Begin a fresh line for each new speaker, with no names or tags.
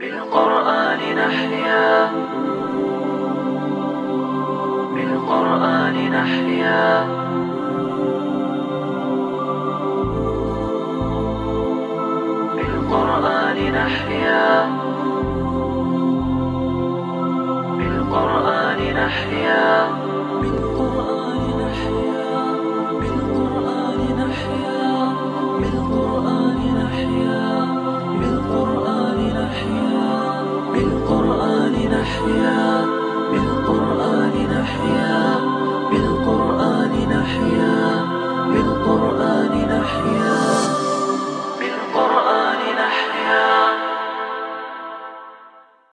بالقرآن نحيا. بالقرآن نحيا. بالقرآن نحيا. بالقرآن نحيا. Yeah.